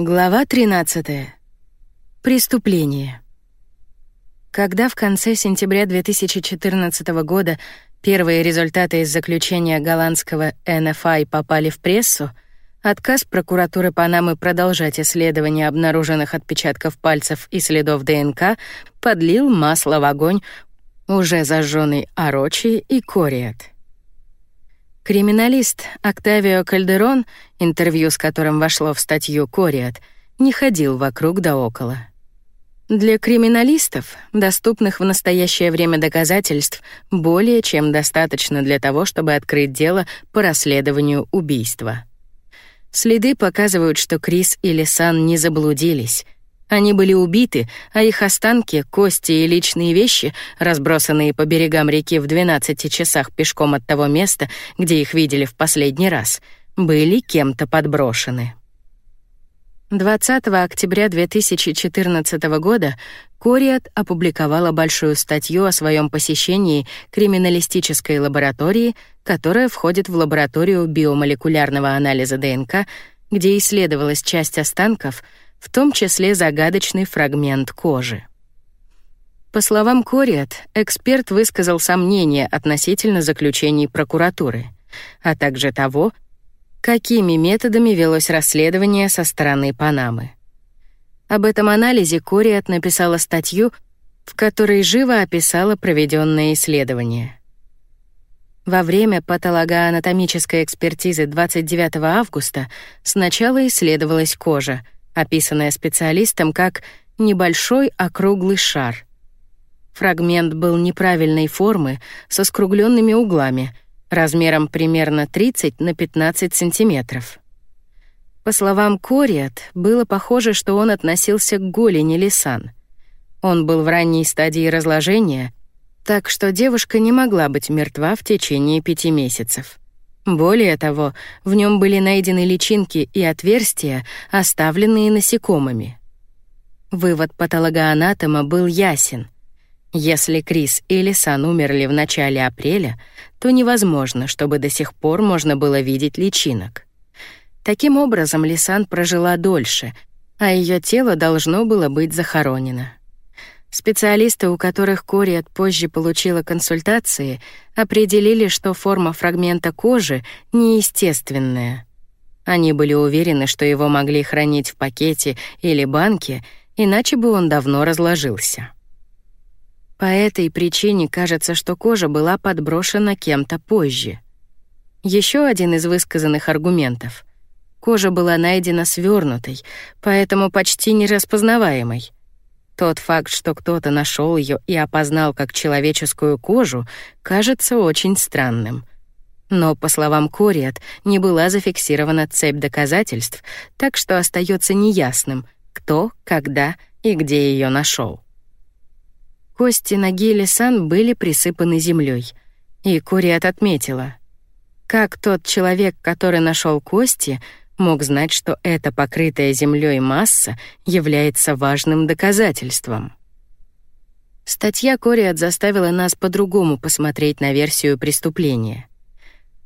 Глава 13. Преступление. Когда в конце сентября 2014 года первые результаты из заключения голландского NFI попали в прессу, отказ прокуратуры Панамы продолжать исследование обнаруженных отпечатков пальцев и следов ДНК подлил масло в огонь уже зажженный Орочи и Кориет. Криминалист Октавио Кальдерон, интервью с которым вошло в статью Кориат, не ходил вокруг да около. Для криминалистов доступных в настоящее время доказательств более чем достаточно для того, чтобы открыть дело по расследованию убийства. Следы показывают, что Крис и Лисан не заблудились — они были убиты, а их останки, кости и личные вещи, разбросанные по берегам реки в 12 часах пешком от того места, где их видели в последний раз, были кем-то подброшены. 20 октября 2014 года Кориат опубликовала большую статью о своем посещении криминалистической лаборатории, которая входит в лабораторию биомолекулярного анализа ДНК, где исследовалась часть останков — в том числе загадочный фрагмент кожи. По словам Кориат, эксперт высказал сомнения относительно заключений прокуратуры, а также того, какими методами велось расследование со стороны Панамы. Об этом анализе Кориат написала статью, в которой живо описала проведенное исследование. Во время патологоанатомической экспертизы 29 августа сначала исследовалась кожа — описанная специалистом как небольшой округлый шар. Фрагмент был неправильной формы со скругленными углами, размером примерно 30 на 15 сантиметров. По словам Кориат, было похоже, что он относился к голени Лисан. Он был в ранней стадии разложения, так что девушка не могла быть мертва в течение пяти месяцев. Более того, в нем были найдены личинки и отверстия, оставленные насекомыми. Вывод патологоанатома был ясен. Если Крис и Лисан умерли в начале апреля, то невозможно, чтобы до сих пор можно было видеть личинок. Таким образом, Лисан прожила дольше, а ее тело должно было быть захоронено. Специалисты, у которых Кориат позже получила консультации, определили, что форма фрагмента кожи неестественная. Они были уверены, что его могли хранить в пакете или банке, иначе бы он давно разложился. По этой причине кажется, что кожа была подброшена кем-то позже. Еще один из высказанных аргументов. Кожа была найдена свернутой, поэтому почти нераспознаваемой — тот факт, что кто-то нашел ее и опознал как человеческую кожу, кажется очень странным. Но, по словам Кориат, не была зафиксирована цепь доказательств, так что остается неясным, кто, когда и где ее нашел. Кости ноги Лисан были присыпаны землей, и Кориат отметила, как тот человек, который нашел кости, мог знать, что эта покрытая землей масса является важным доказательством. Статья Кориат заставила нас по-другому посмотреть на версию преступления.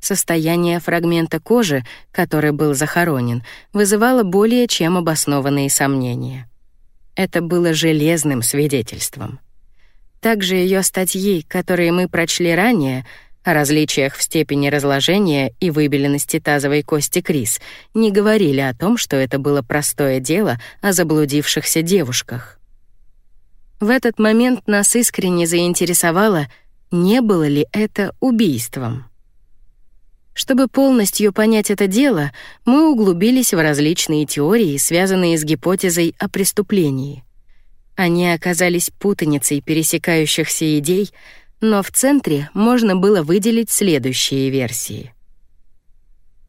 Состояние фрагмента кожи, который был захоронен, вызывало более чем обоснованные сомнения. Это было железным свидетельством. Также ее статьи, которые мы прочли ранее, о различиях в степени разложения и выбеленности тазовой кости Крис не говорили о том, что это было простое дело о заблудившихся девушках. В этот момент нас искренне заинтересовало, не было ли это убийством. Чтобы полностью понять это дело, мы углубились в различные теории, связанные с гипотезой о преступлении. Они оказались путаницей пересекающихся идей, но в центре можно было выделить следующие версии.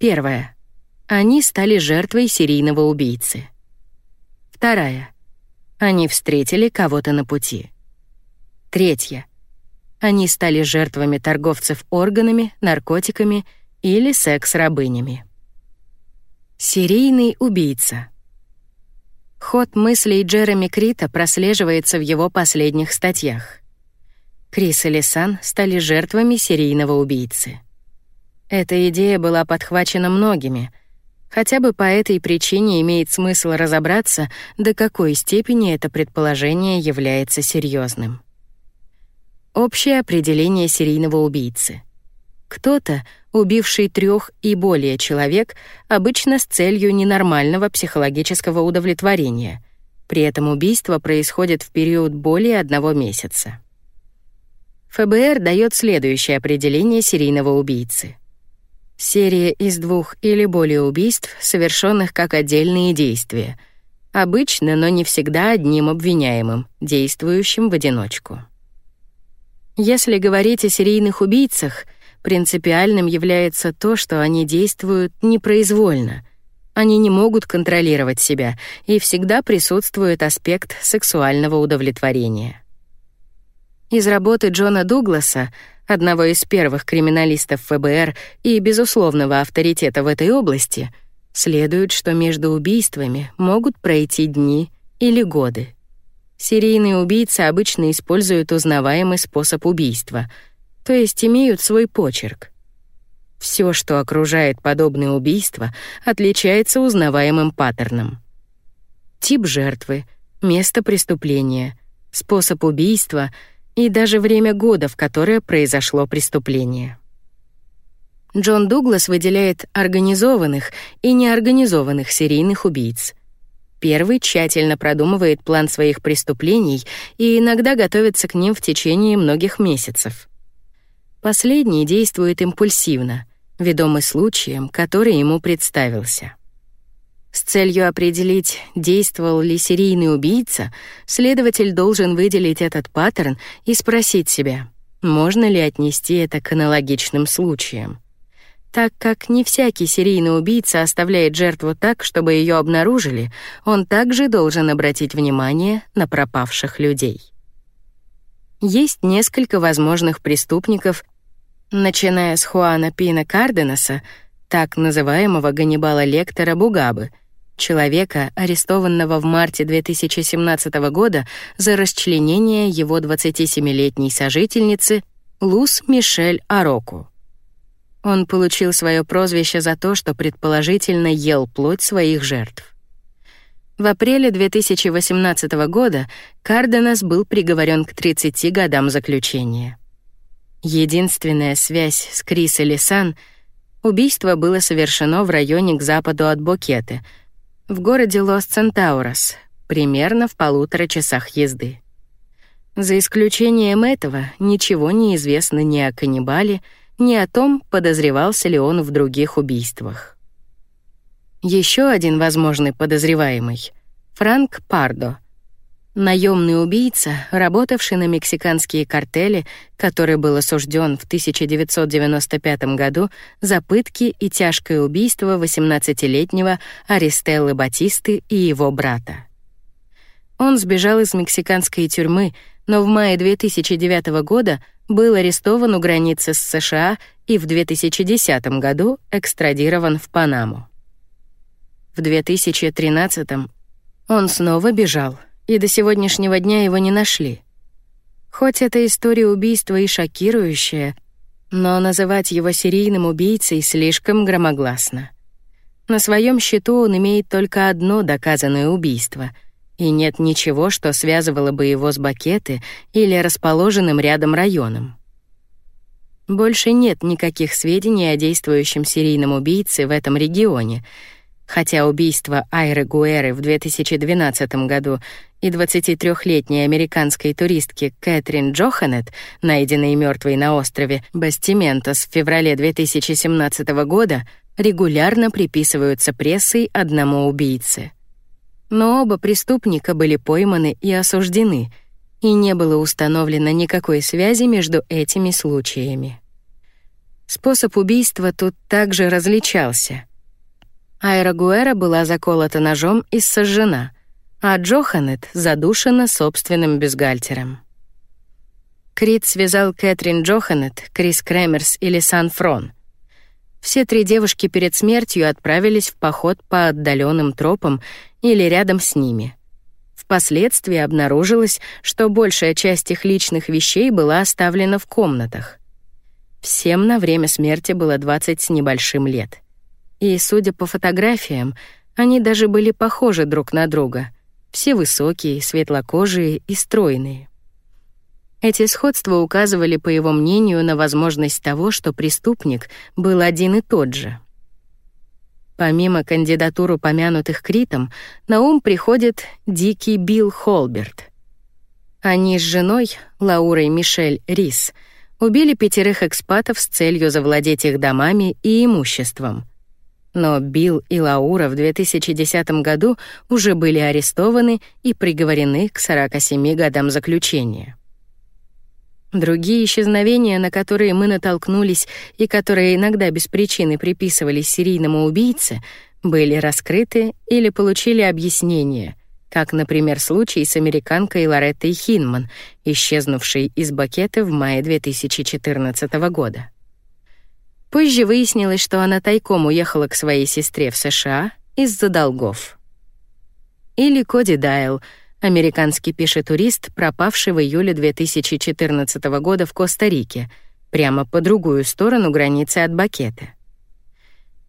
Первая. Они стали жертвой серийного убийцы. Вторая. Они встретили кого-то на пути. Третья. Они стали жертвами торговцев органами, наркотиками или секс-рабынями. Серийный убийца. Ход мыслей Джереми Крита прослеживается в его последних статьях. Крис и Лисан стали жертвами серийного убийцы. Эта идея была подхвачена многими, Хотя бы по этой причине имеет смысл разобраться, до какой степени это предположение является серьезным. Общее определение серийного убийцы. Кто-то, убивший трех и более человек, обычно с целью ненормального психологического удовлетворения. При этом убийство происходит в период более одного месяца. ФБР дает следующее определение серийного убийцы. Серия из двух или более убийств, совершенных как отдельные действия. Обычно, но не всегда одним обвиняемым, действующим в одиночку. Если говорить о серийных убийцах, принципиальным является то, что они действуют непроизвольно. Они не могут контролировать себя, и всегда присутствует аспект сексуального удовлетворения. Из работы Джона Дугласа, одного из первых криминалистов ФБР и безусловного авторитета в этой области, следует, что между убийствами могут пройти дни или годы. Серийные убийцы обычно используют узнаваемый способ убийства, то есть имеют свой почерк. Все, что окружает подобные убийства, отличается узнаваемым паттерном. Тип жертвы, место преступления, способ убийства — и даже время года, в которое произошло преступление. Джон Дуглас выделяет организованных и неорганизованных серийных убийц. Первый тщательно продумывает план своих преступлений и иногда готовится к ним в течение многих месяцев. Последний действует импульсивно, ведомый случаем, который ему представился. С целью определить, действовал ли серийный убийца, следователь должен выделить этот паттерн и спросить себя, можно ли отнести это к аналогичным случаям. Так как не всякий серийный убийца оставляет жертву так, чтобы ее обнаружили, он также должен обратить внимание на пропавших людей. Есть несколько возможных преступников, начиная с Хуана Пина Карденаса, так называемого Ганнибала Лектора Бугабы — человека, арестованного в марте 2017 года за расчленение его 27-летней сожительницы Лус Мишель Ароку. Он получил свое прозвище за то, что предположительно ел плоть своих жертв. В апреле 2018 года Карденас был приговорен к 30 годам заключения. Единственная связь с Крис и Лисанн — убийство было совершено в районе к западу от Бокеты — в городе Лос-Центаурос, примерно в полутора часах езды. За исключением этого ничего не известно ни о каннибале, ни о том, подозревался ли он в других убийствах. Еще один возможный подозреваемый — Франк Пардо — Наемный убийца, работавший на мексиканские картели, который был осужден в 1995 году за пытки и тяжкое убийство 18-летнего Аристеллы Батисты и его брата. Он сбежал из мексиканской тюрьмы, но в мае 2009 года был арестован у границы с США и в 2010 году экстрадирован в Панаму. В 2013 он снова бежал — и до сегодняшнего дня его не нашли. Хоть эта история убийства и шокирующая, но называть его серийным убийцей слишком громогласно. На своем счету он имеет только одно доказанное убийство, и нет ничего, что связывало бы его с Бакеты или расположенным рядом районом. Больше нет никаких сведений о действующем серийном убийце в этом регионе — Хотя убийство Айры Гуэры в 2012 году и 23-летней американской туристки Кэтрин Джоханет, найденной мертвой на острове Бастиментос в феврале 2017 года, регулярно приписываются прессой одному убийце. Но оба преступника были пойманы и осуждены, и не было установлено никакой связи между этими случаями. Способ убийства тут также различался — Айра Гуэра была заколота ножом и сожжена, а Джоханет задушена собственным бюстгальтером. Крит связал Кэтрин Джоханет, Крис Кремерс и Лисан Фрон. Все три девушки перед смертью отправились в поход по отдаленным тропам или рядом с ними. Впоследствии обнаружилось, что большая часть их личных вещей была оставлена в комнатах. Всем на время смерти было 20 с небольшим лет. И, судя по фотографиям, они даже были похожи друг на друга. Все высокие, светлокожие и стройные. Эти сходства указывали, по его мнению, на возможность того, что преступник был один и тот же. Помимо кандидатур упомянутых Критом, на ум приходит дикий Билл Холберт. Они с женой, Лаурой Мишель Рис, убили пятерых экспатов с целью завладеть их домами и имуществом. Но Билл и Лаура в 2010 году уже были арестованы и приговорены к 47 годам заключения. Другие исчезновения, на которые мы натолкнулись и которые иногда без причины приписывались серийному убийце, были раскрыты или получили объяснение, как, например, случай с американкой Лореттой Хинман, исчезнувшей из Бакета в мае 2014 года. Позже выяснилось, что она тайком уехала к своей сестре в США из-за долгов. Или Коди Дайл — американский пешетурист, пропавший в июле 2014 года в Коста-Рике, прямо по другую сторону границы от Бакеты.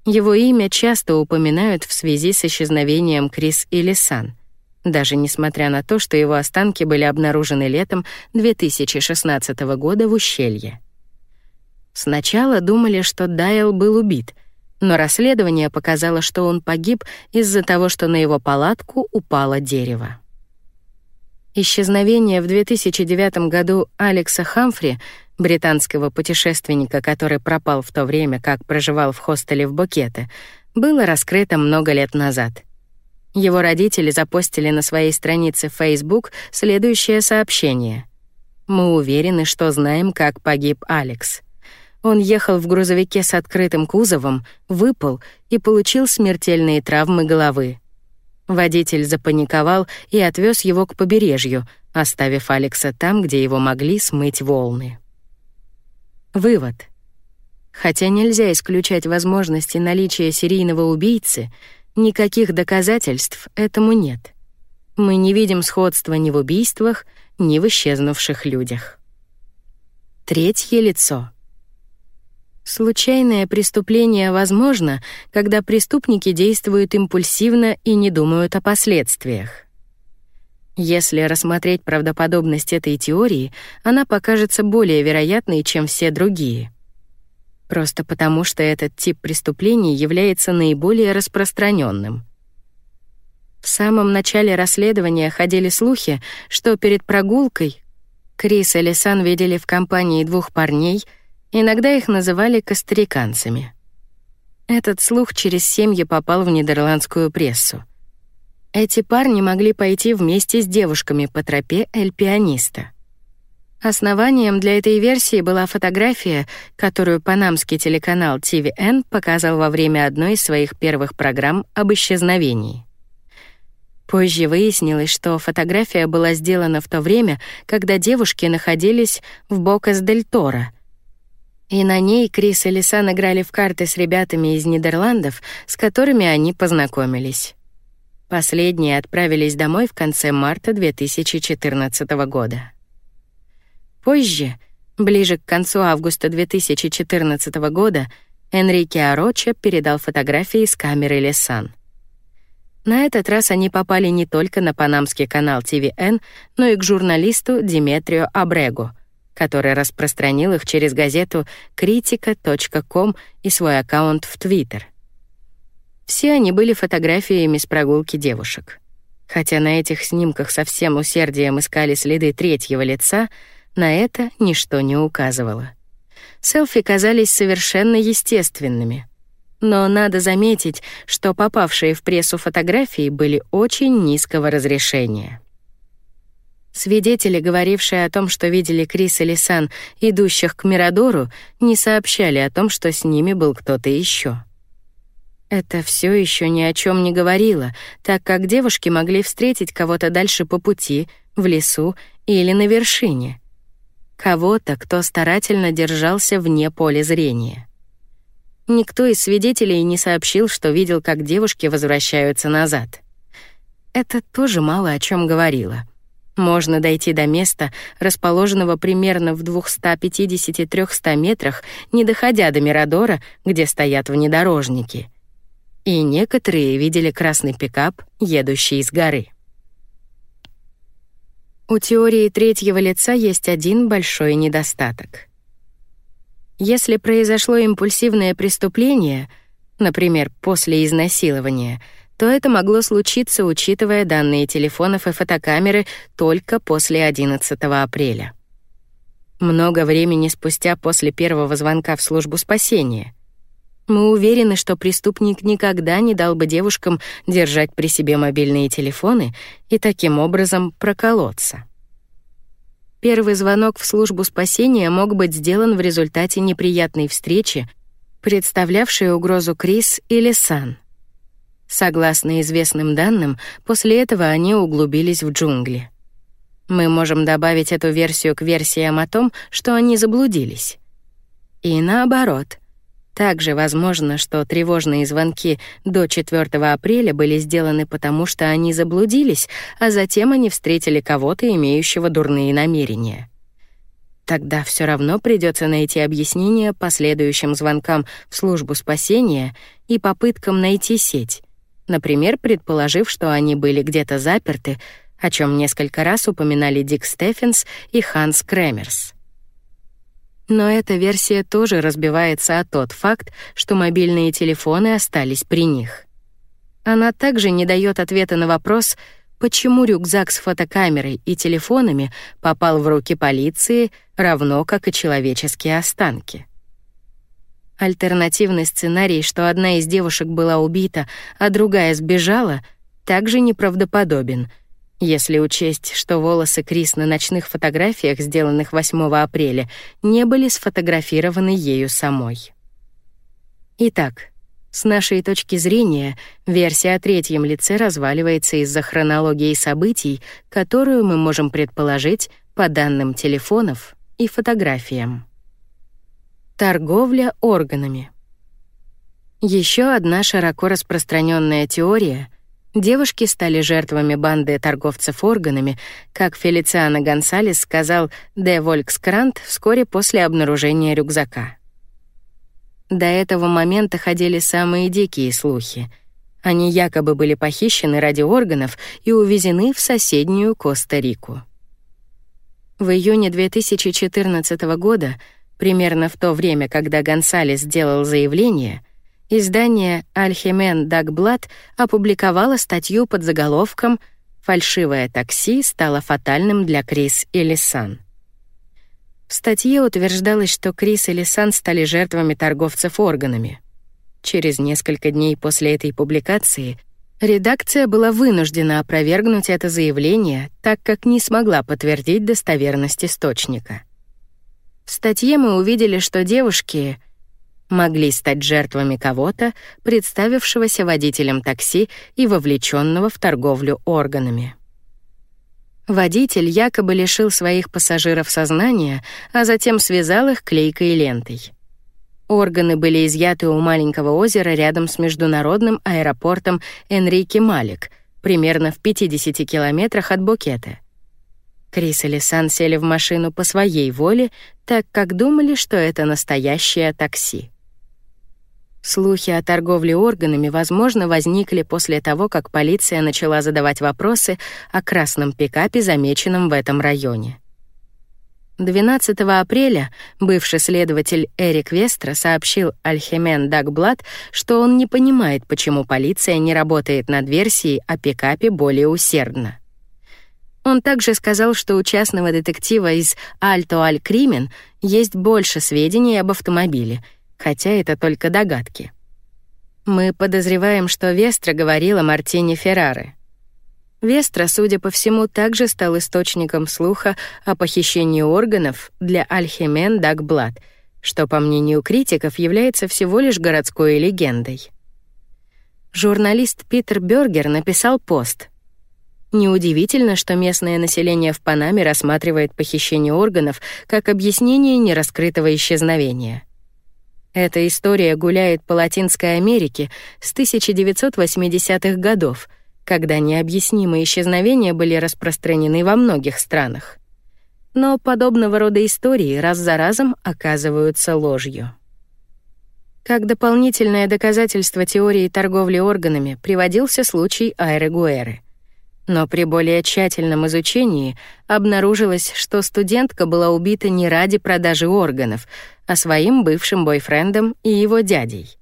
Его имя часто упоминают в связи с исчезновением Крис Илисан, даже несмотря на то, что его останки были обнаружены летом 2016 года в ущелье. Сначала думали, что Дайл был убит, но расследование показало, что он погиб из-за того, что на его палатку упало дерево. Исчезновение в 2009 году Алекса Хамфри, британского путешественника, который пропал в то время, как проживал в хостеле в Букете, было раскрыто много лет назад. Его родители запостили на своей странице Facebook следующее сообщение. «Мы уверены, что знаем, как погиб Алекс. Он ехал в грузовике с открытым кузовом, выпал и получил смертельные травмы головы. Водитель запаниковал и отвез его к побережью, оставив Алекса там, где его могли смыть волны. Вывод. Хотя нельзя исключать возможности наличия серийного убийцы, никаких доказательств этому нет. Мы не видим сходства ни в убийствах, ни в исчезнувших людях. Третье лицо — Случайное преступление возможно, когда преступники действуют импульсивно и не думают о последствиях. Если рассмотреть правдоподобность этой теории, она покажется более вероятной, чем все другие. Просто потому, что этот тип преступлений является наиболее распространенным. В самом начале расследования ходили слухи, что перед прогулкой Крис и Лисан видели в компании двух парней — Иногда их называли костариканцами. Этот слух через семьи попал в нидерландскую прессу. Эти парни могли пойти вместе с девушками по тропе Эль-Пианиста. Основанием для этой версии была фотография, которую панамский телеканал TVN показал во время одной из своих первых программ об исчезновении. Позже выяснилось, что фотография была сделана в то время, когда девушки находились в Бокас-дель-Торо, и на ней Крис и Лисан играли в карты с ребятами из Нидерландов, с которыми они познакомились. Последние отправились домой в конце марта 2014 года. Позже, ближе к концу августа 2014 года, Энрике Ароча передал фотографии с камеры Лисан. На этот раз они попали не только на панамский канал TVN, но и к журналисту Диметрио Абрего — который распространил их через газету critica.com и свой аккаунт в Твиттер. Все они были фотографиями с прогулки девушек. Хотя на этих снимках со всем усердием искали следы третьего лица, на это ничто не указывало. Селфи казались совершенно естественными. Но надо заметить, что попавшие в прессу фотографии были очень низкого разрешения. Свидетели, говорившие о том, что видели Крис и Лисан, идущих к Мирадору, не сообщали о том, что с ними был кто-то еще. Это все еще ни о чем не говорило, так как девушки могли встретить кого-то дальше по пути, в лесу или на вершине. Кого-то, кто старательно держался вне поля зрения. Никто из свидетелей не сообщил, что видел, как девушки возвращаются назад. Это тоже мало о чем говорило. Можно дойти до места, расположенного примерно в 250-300 метрах, не доходя до Мирадора, где стоят внедорожники. и некоторые видели красный пикап, едущий из горы. У теории третьего лица есть один большой недостаток. Если произошло импульсивное преступление, например, после изнасилования, то это могло случиться, учитывая данные телефонов и фотокамеры только после 11 апреля. Много времени спустя после первого звонка в службу спасения. Мы уверены, что преступник никогда не дал бы девушкам держать при себе мобильные телефоны и таким образом проколоться. Первый звонок в службу спасения мог быть сделан в результате неприятной встречи, представлявшей угрозу Крис или Сан. Согласно известным данным, после этого они углубились в джунгли. Мы можем добавить эту версию к версиям о том, что они заблудились. И наоборот — также возможно, что тревожные звонки до 4 апреля были сделаны потому, что они заблудились, а затем они встретили кого-то, имеющего дурные намерения. Тогда все равно придется найти объяснение последующим звонкам в службу спасения и попыткам найти сеть, например, предположив, что они были где-то заперты, о чем несколько раз упоминали Дик Стефенс и Ханс Кремерс. Но эта версия тоже разбивается о тот факт, что мобильные телефоны остались при них. Она также не дает ответа на вопрос, почему рюкзак с фотокамерой и телефонами попал в руки полиции, равно как и человеческие останки. Альтернативный сценарий, что одна из девушек была убита, а другая сбежала, также неправдоподобен — если учесть, что волосы Крис на ночных фотографиях, сделанных 8 апреля, не были сфотографированы ею самой. Итак, с нашей точки зрения, версия о третьем лице разваливается из-за хронологии событий, которую мы можем предположить по данным телефонов и фотографиям. Торговля органами. Еще одна широко распространенная теория — Девушки стали жертвами банды торговцев органами, как Фелициано Гонсалес сказал Де Волькскрант вскоре после обнаружения рюкзака. До этого момента ходили самые дикие слухи. Они якобы были похищены ради органов и увезены в соседнюю Коста-Рику. В июне 2014 года, примерно в то время, когда Гонсалес сделал заявление, Издание «Альхемен Дагблат» опубликовало статью под заголовком «Фальшивое такси стало фатальным для Крис и Лисан». В статье утверждалось, что Крис и Лисан стали жертвами торговцев органами. Через несколько дней после этой публикации редакция была вынуждена опровергнуть это заявление, так как не смогла подтвердить достоверность источника. В статье мы увидели, что девушки — могли стать жертвами кого-то, представившегося водителем такси и вовлеченного в торговлю органами. Водитель якобы лишил своих пассажиров сознания, а затем связал их клейкой лентой. Органы были изъяты у маленького озера рядом с международным аэропортом Энрике Малик, примерно в 50 километрах от Букета. Крис и Лисан сели в машину по своей воле, так как думали, что это настоящее такси. Слухи о торговле органами, возможно, возникли после того, как полиция начала задавать вопросы о красном пикапе, замеченном в этом районе. 12 апреля бывший следователь Эрик Вестра сообщил Альхемен Дагблат, что он не понимает, почему полиция не работает над версией о пикапе более усердно. Он также сказал, что у частного детектива из Альто Аль Кримен есть больше сведений об автомобиле — хотя это только догадки. Мы подозреваем, что Вестра говорила Мартине Ферраре. Вестра, судя по всему, также стал источником слуха о похищении органов для Альхемен Дагблат, что, по мнению критиков, является всего лишь городской легендой. Журналист Питер Бергер написал пост. Неудивительно, что местное население в Панаме рассматривает похищение органов как объяснение нераскрытого исчезновения. Эта история гуляет по Латинской Америке с 1980-х годов, когда необъяснимые исчезновения были распространены во многих странах. Но подобного рода истории раз за разом оказываются ложью. Как дополнительное доказательство теории торговли органами приводился случай Айры Гуэры. Но при более тщательном изучении обнаружилось, что студентка была убита не ради продажи органов, а своим бывшим бойфрендом и его дядей.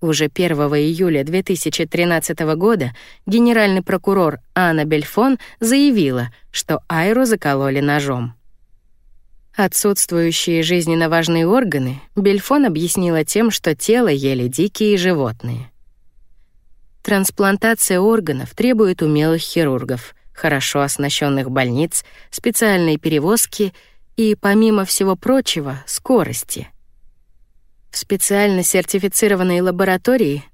Уже 1 июля 2013 года генеральный прокурор Анна Бельфон заявила, что Айру закололи ножом. Отсутствующие жизненно важные органы Бельфон объяснила тем, что тело ели дикие животные. Трансплантация органов требует умелых хирургов, хорошо оснащенных больниц, специальной перевозки и, помимо всего прочего, скорости. В специально сертифицированной лаборатории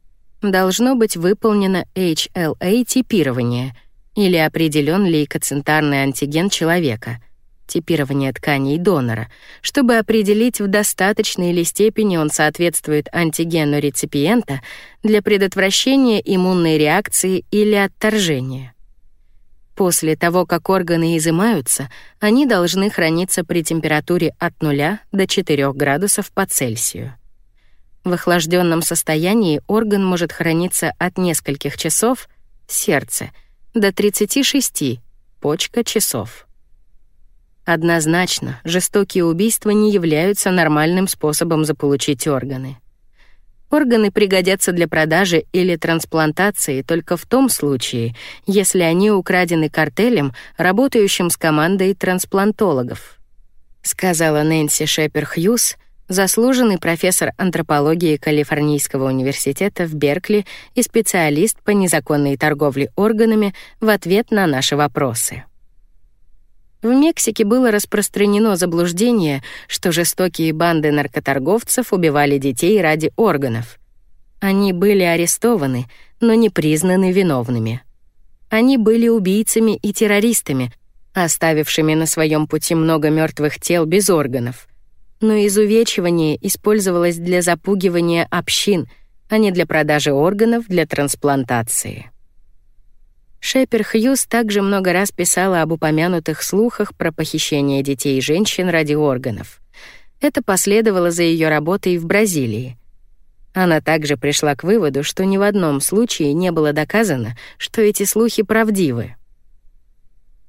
должно быть выполнено HLA-типирование или определен лейкоцентарный антиген человека — типирование тканей донора, чтобы определить, в достаточной ли степени он соответствует антигену реципиента для предотвращения иммунной реакции или отторжения. После того, как органы изымаются, они должны храниться при температуре от 0 до 4 градусов по Цельсию. В охлажденном состоянии орган может храниться от нескольких часов, сердце, до 36, почка часов. Однозначно, жестокие убийства не являются нормальным способом заполучить органы. Органы пригодятся для продажи или трансплантации только в том случае, если они украдены картелем, работающим с командой трансплантологов, сказала Нэнси Шепер Хьюз, заслуженный профессор антропологии Калифорнийского университета в Беркли и специалист по незаконной торговле органами в ответ на наши вопросы. В Мексике было распространено заблуждение, что жестокие банды наркоторговцев убивали детей ради органов. Они были арестованы, но не признаны виновными. Они были убийцами и террористами, оставившими на своем пути много мертвых тел без органов. Но изувечивание использовалось для запугивания общин, а не для продажи органов для трансплантации. Шепер Хьюз также много раз писала об упомянутых слухах про похищение детей и женщин ради органов. Это последовало за ее работой в Бразилии. Она также пришла к выводу, что ни в одном случае не было доказано, что эти слухи правдивы.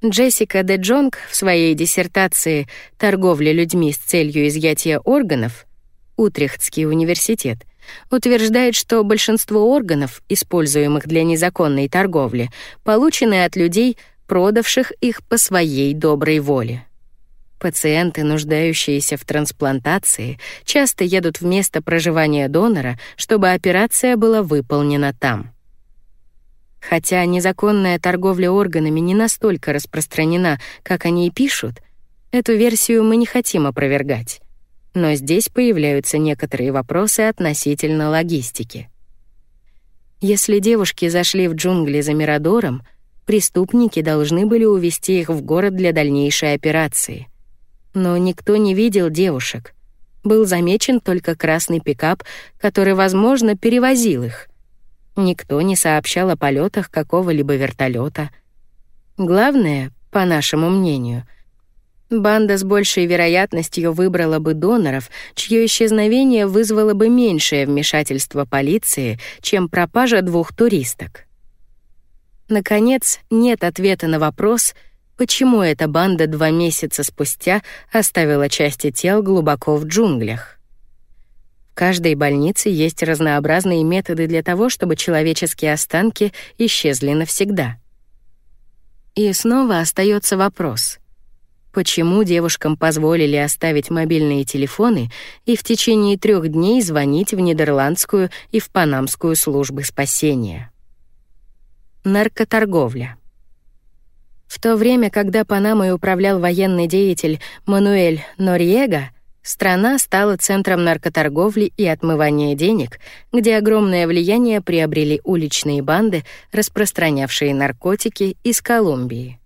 Джессика Де Джонг в своей диссертации «Торговля людьми с целью изъятия органов» Утрехтский университет — утверждает, что большинство органов, используемых для незаконной торговли, получены от людей, продавших их по своей доброй воле. Пациенты, нуждающиеся в трансплантации, часто едут в место проживания донора, чтобы операция была выполнена там. Хотя незаконная торговля органами не настолько распространена, как они и пишут, эту версию мы не хотим опровергать. Но здесь появляются некоторые вопросы относительно логистики. Если девушки зашли в джунгли за Мирадором, преступники должны были увезти их в город для дальнейшей операции. Но никто не видел девушек. Был замечен только красный пикап, который, возможно, перевозил их. Никто не сообщал о полетах какого-либо вертолета. Главное, по нашему мнению — Банда с большей вероятностью выбрала бы доноров, чье исчезновение вызвало бы меньшее вмешательство полиции, чем пропажа двух туристок. Наконец, нет ответа на вопрос, почему эта банда два месяца спустя оставила части тел глубоко в джунглях. В каждой больнице есть разнообразные методы для того, чтобы человеческие останки исчезли навсегда. И снова остается вопрос — почему девушкам позволили оставить мобильные телефоны и в течение трех дней звонить в Нидерландскую и в Панамскую службы спасения. Наркоторговля. В то время, когда Панамой управлял военный деятель Мануэль Нориега, страна стала центром наркоторговли и отмывания денег, где огромное влияние приобрели уличные банды, распространявшие наркотики из Колумбии.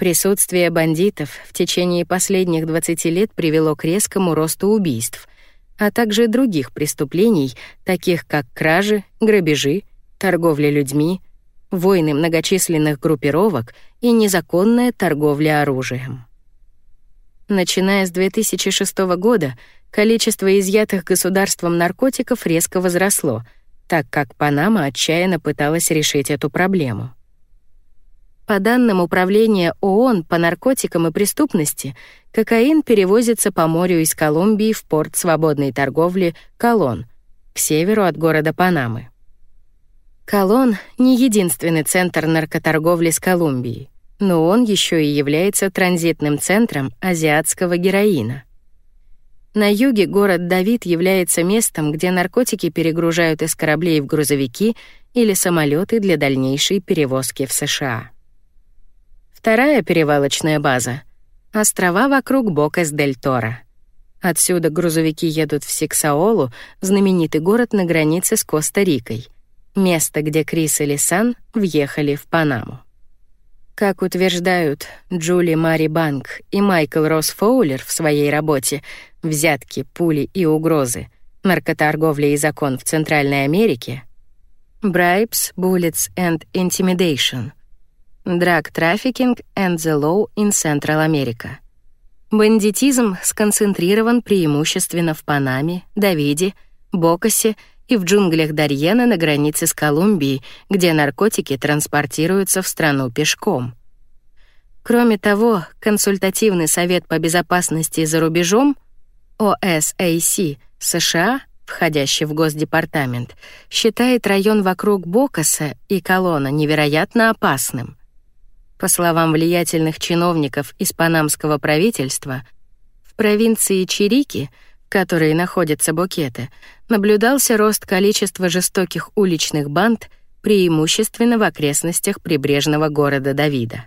Присутствие бандитов в течение последних 20 лет привело к резкому росту убийств, а также других преступлений, таких как кражи, грабежи, торговля людьми, войны многочисленных группировок и незаконная торговля оружием. Начиная с 2006 года количество изъятых государством наркотиков резко возросло, так как Панама отчаянно пыталась решить эту проблему. По данным Управления ООН по наркотикам и преступности, кокаин перевозится по морю из Колумбии в порт свободной торговли Колон, к северу от города Панамы. Колон — не единственный центр наркоторговли с Колумбией но он еще и является транзитным центром азиатского героина. На юге город Давид является местом, где наркотики перегружают из кораблей в грузовики или самолеты для дальнейшей перевозки в США. Вторая перевалочная база — острова вокруг Бокас-дель-Торо. Отсюда грузовики едут в Сиксаолу, знаменитый город на границе с Коста-Рикой, место, где Крис и Лисан въехали в Панаму. Как утверждают Джули Мари Банк и Майкл Росс Фоулер в своей работе «Взятки, пули и угрозы. Наркоторговля и закон в Центральной Америке», Bribes, Bullets and Intimidation, Drug Trafficking and the Law in Central America. Бандитизм сконцентрирован преимущественно в Панаме, Давиде, Бокасе и в джунглях Дарьена на границе с Колумбией, где наркотики транспортируются в страну пешком. Кроме того, консультативный совет по безопасности за рубежом OSAC США, входящий в Госдепартамент, считает район вокруг Бокаса и Колона невероятно опасным. По словам влиятельных чиновников из панамского правительства, в провинции Чирики — которой находятся букеты, наблюдался рост количества жестоких уличных банд, преимущественно в окрестностях прибрежного города Давида.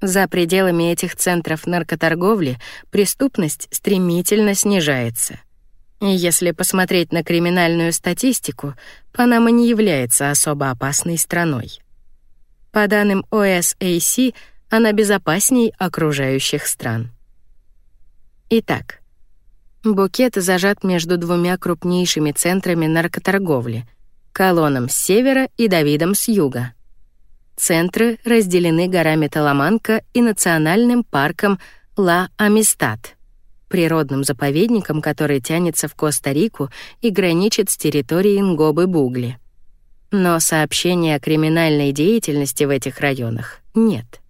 За пределами этих центров наркоторговли преступность стремительно снижается. И если посмотреть на криминальную статистику, Панама не является особо опасной страной. По данным OSAC, она безопасней окружающих стран. Итак, Букет зажат между двумя крупнейшими центрами наркоторговли — Колоном с севера и Давидом с юга. Центры разделены горами Таламанка и национальным парком Ла Амистад, природным заповедником, который тянется в Коста-Рику и граничит с территорией Нгобы-Бугли. Но сообщения о криминальной деятельности в этих районах нет.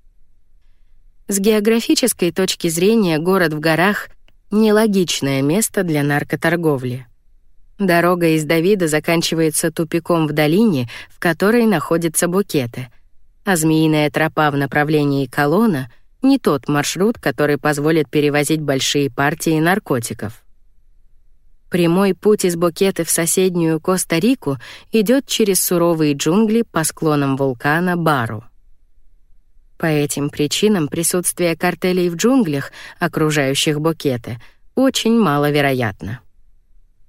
С географической точки зрения город в горах Нелогичное место для наркоторговли. Дорога из Давида заканчивается тупиком в долине, в которой находятся букеты, а змеиная тропа в направлении колонна — не тот маршрут, который позволит перевозить большие партии наркотиков. Прямой путь из Букеты в соседнюю Коста-Рику идет через суровые джунгли по склонам вулкана Бару. По этим причинам присутствие картелей в джунглях, окружающих букеты, очень маловероятно.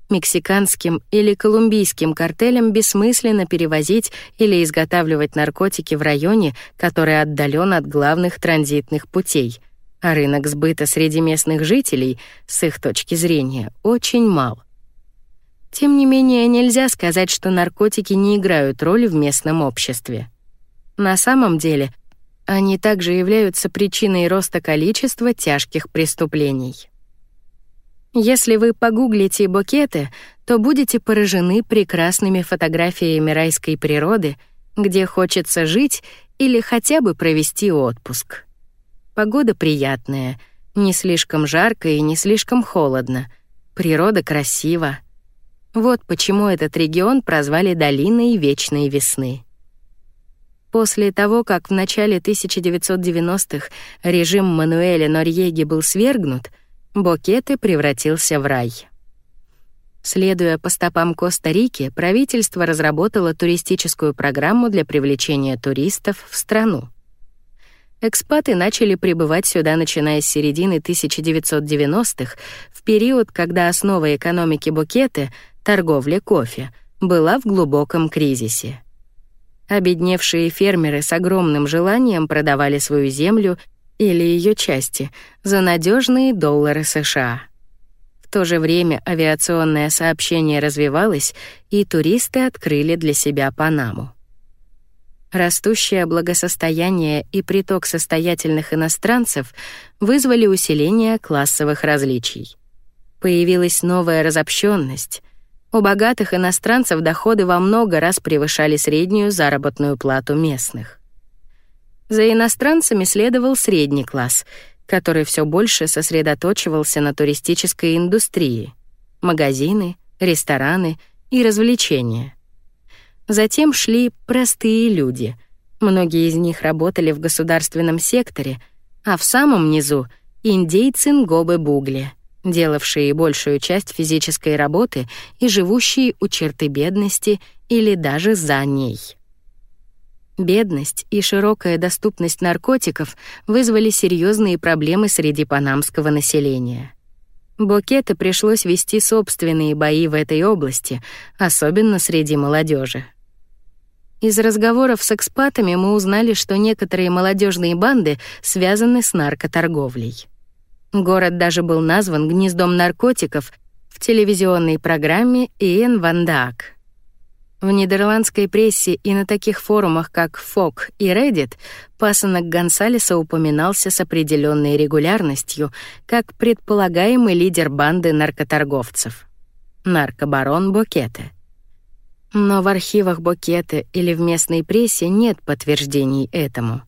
Мексиканским или колумбийским картелям бессмысленно перевозить или изготавливать наркотики в районе, который отдален от главных транзитных путей, а рынок сбыта среди местных жителей, с их точки зрения, очень мал. Тем не менее, нельзя сказать, что наркотики не играют роли в местном обществе. На самом деле, они также являются причиной роста количества тяжких преступлений. Если вы погуглите букеты, то будете поражены прекрасными фотографиями райской природы, где хочется жить или хотя бы провести отпуск. Погода приятная, не слишком жарко и не слишком холодно. Природа красива. Вот почему этот регион прозвали долиной вечной весны. После того, как в начале 1990-х режим Мануэля Норьеги был свергнут, Бокеты превратился в рай. Следуя по стопам Коста-Рики, правительство разработало туристическую программу для привлечения туристов в страну. Экспаты начали прибывать сюда, начиная с середины 1990-х, в период, когда основа экономики Букеты, торговля кофе, была в глубоком кризисе. Обедневшие фермеры с огромным желанием продавали свою землю или ее части за надежные доллары США. В то же время авиационное сообщение развивалось, и туристы открыли для себя Панаму. Растущее благосостояние и приток состоятельных иностранцев вызвали усиление классовых различий. Появилась новая разобщенность. У богатых иностранцев доходы во много раз превышали среднюю заработную плату местных. За иностранцами следовал средний класс, который все больше сосредоточивался на туристической индустрии: магазины, рестораны и развлечения. Затем шли простые люди. Многие из них работали в государственном секторе, а в самом низу индейцы Нгобе-Бугли, делавшие большую часть физической работы и живущие у черты бедности или даже за ней. Бедность и широкая доступность наркотиков вызвали серьезные проблемы среди панамского населения. Букету пришлось вести собственные бои в этой области, особенно среди молодежи. Из разговоров с экспатами мы узнали, что некоторые молодежные банды связаны с наркоторговлей. Город даже был назван гнездом наркотиков в телевизионной программе Иэн Ван Даак. В нидерландской прессе и на таких форумах, как Фок и Reddit, пасынок Гонсалеса упоминался с определенной регулярностью как предполагаемый лидер банды наркоторговцев. Наркобарон Бокете — но в архивах Бокеты или в местной прессе нет подтверждений этому.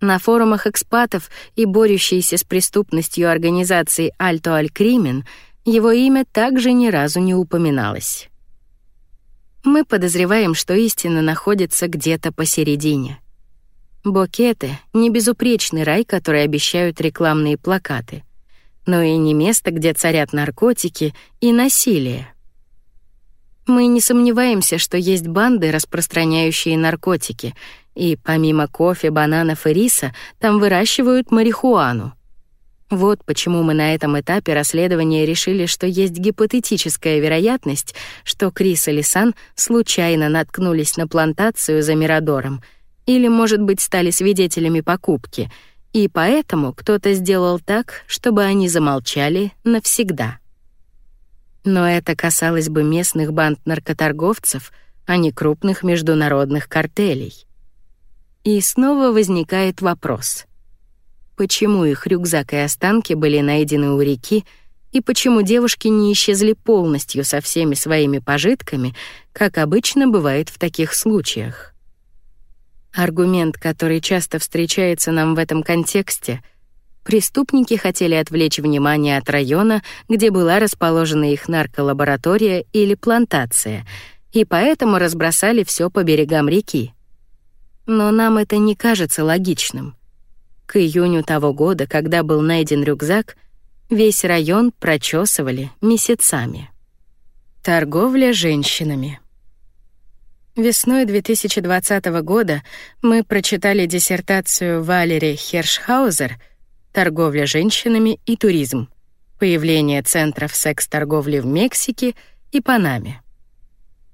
На форумах экспатов и борющейся с преступностью организации Альто Аль Кримен его имя также ни разу не упоминалось. Мы подозреваем, что истина находится где-то посередине. Бокеты — не безупречный рай, который обещают рекламные плакаты, но и не место, где царят наркотики и насилие. Мы не сомневаемся, что есть банды, распространяющие наркотики, и помимо кофе, бананов и риса там выращивают марихуану. Вот почему мы на этом этапе расследования решили, что есть гипотетическая вероятность, что Крис и Лисан случайно наткнулись на плантацию за Мирадором или, может быть, стали свидетелями покупки, и поэтому кто-то сделал так, чтобы они замолчали навсегда. Но это касалось бы местных банд наркоторговцев, а не крупных международных картелей. И снова возникает вопрос. Почему их рюкзак и останки были найдены у реки, и почему девушки не исчезли полностью со всеми своими пожитками, как обычно бывает в таких случаях? Аргумент, который часто встречается нам в этом контексте — Преступники хотели отвлечь внимание от района, где была расположена их нарколаборатория или плантация, и поэтому разбросали все по берегам реки. Но нам это не кажется логичным. К июню того года, когда был найден рюкзак, весь район прочесывали месяцами. Торговля женщинами. Весной 2020 года мы прочитали диссертацию Валери Хершхаузер — торговля женщинами и туризм, появление центров секс-торговли в Мексике и Панаме.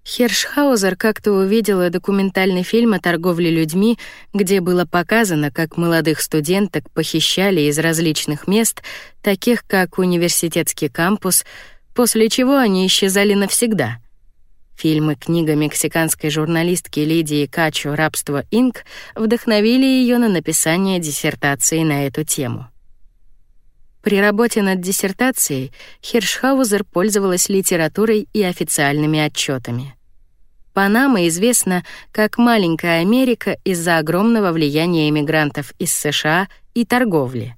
Хершхаузер как-то увидела документальный фильм о торговле людьми, где было показано, как молодых студенток похищали из различных мест, таких как университетский кампус, после чего они исчезали навсегда. Фильм и книга мексиканской журналистки Лидии Качо «Рабство Инк» вдохновили ее на написание диссертации на эту тему. При работе над диссертацией Хершхаузер пользовалась литературой и официальными отчетами. Панама известна как маленькая Америка из-за огромного влияния иммигрантов из США и торговли.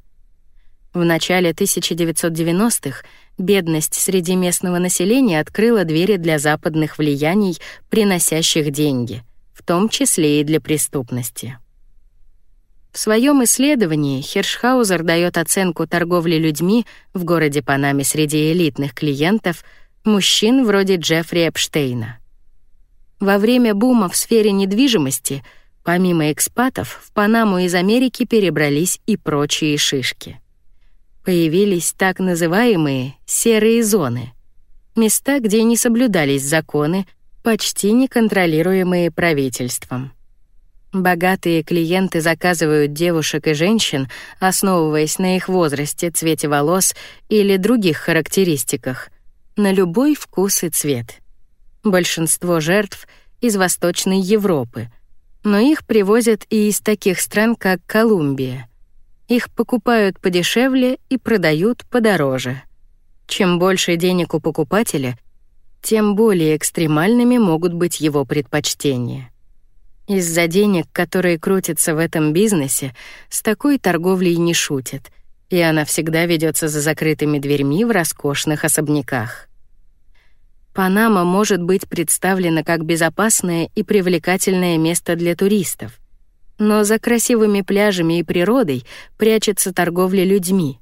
В начале 1990-х бедность среди местного населения открыла двери для западных влияний, приносящих деньги, в том числе и для преступности. В своем исследовании Хершхаузер дает оценку торговли людьми в городе Панаме среди элитных клиентов мужчин вроде Джеффри Эпштейна. Во время бума в сфере недвижимости, помимо экспатов, в Панаму из Америки перебрались и прочие шишки. Появились так называемые серые зоны — места, где не соблюдались законы, почти неконтролируемые правительством. Богатые клиенты заказывают девушек и женщин, основываясь на их возрасте, цвете волос или других характеристиках, на любой вкус и цвет. Большинство жертв из Восточной Европы, но их привозят и из таких стран, как Колумбия. Их покупают подешевле и продают подороже. Чем больше денег у покупателя, тем более экстремальными могут быть его предпочтения. Из-за денег, которые крутятся в этом бизнесе, с такой торговлей не шутят, и она всегда ведется за закрытыми дверьми в роскошных особняках. Панама может быть представлена как безопасное и привлекательное место для туристов. Но за красивыми пляжами и природой прячется торговля людьми.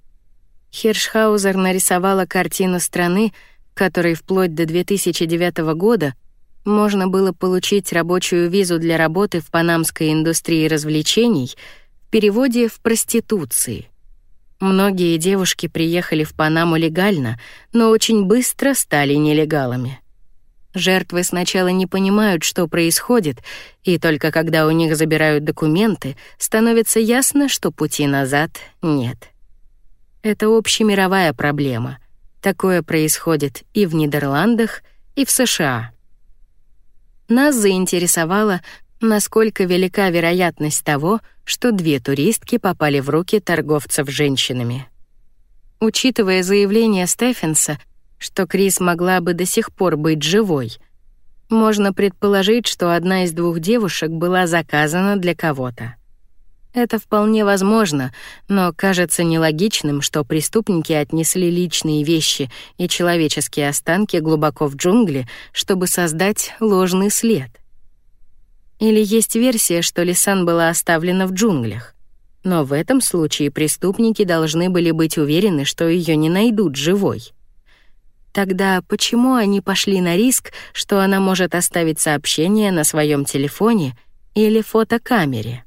Хиршхаузер нарисовала картину страны, которой вплоть до 2009 года можно было получить рабочую визу для работы в панамской индустрии развлечений в переводе в проституции. Многие девушки приехали в Панаму легально, но очень быстро стали нелегалами. Жертвы сначала не понимают, что происходит, и только когда у них забирают документы, становится ясно, что пути назад нет. Это общемировая проблема. Такое происходит и в Нидерландах, и в США. Нас заинтересовало, насколько велика вероятность того, что две туристки попали в руки торговцев женщинами. Учитывая заявление Стефенса, что Крис могла бы до сих пор быть живой, можно предположить, что одна из двух девушек была заказана для кого-то. Это вполне возможно, но кажется нелогичным, что преступники отнесли личные вещи и человеческие останки глубоко в джунгли, чтобы создать ложный след. Или есть версия, что Лисан была оставлена в джунглях. Но в этом случае преступники должны были быть уверены, что ее не найдут живой. Тогда почему они пошли на риск, что она может оставить сообщение на своем телефоне или фотокамере?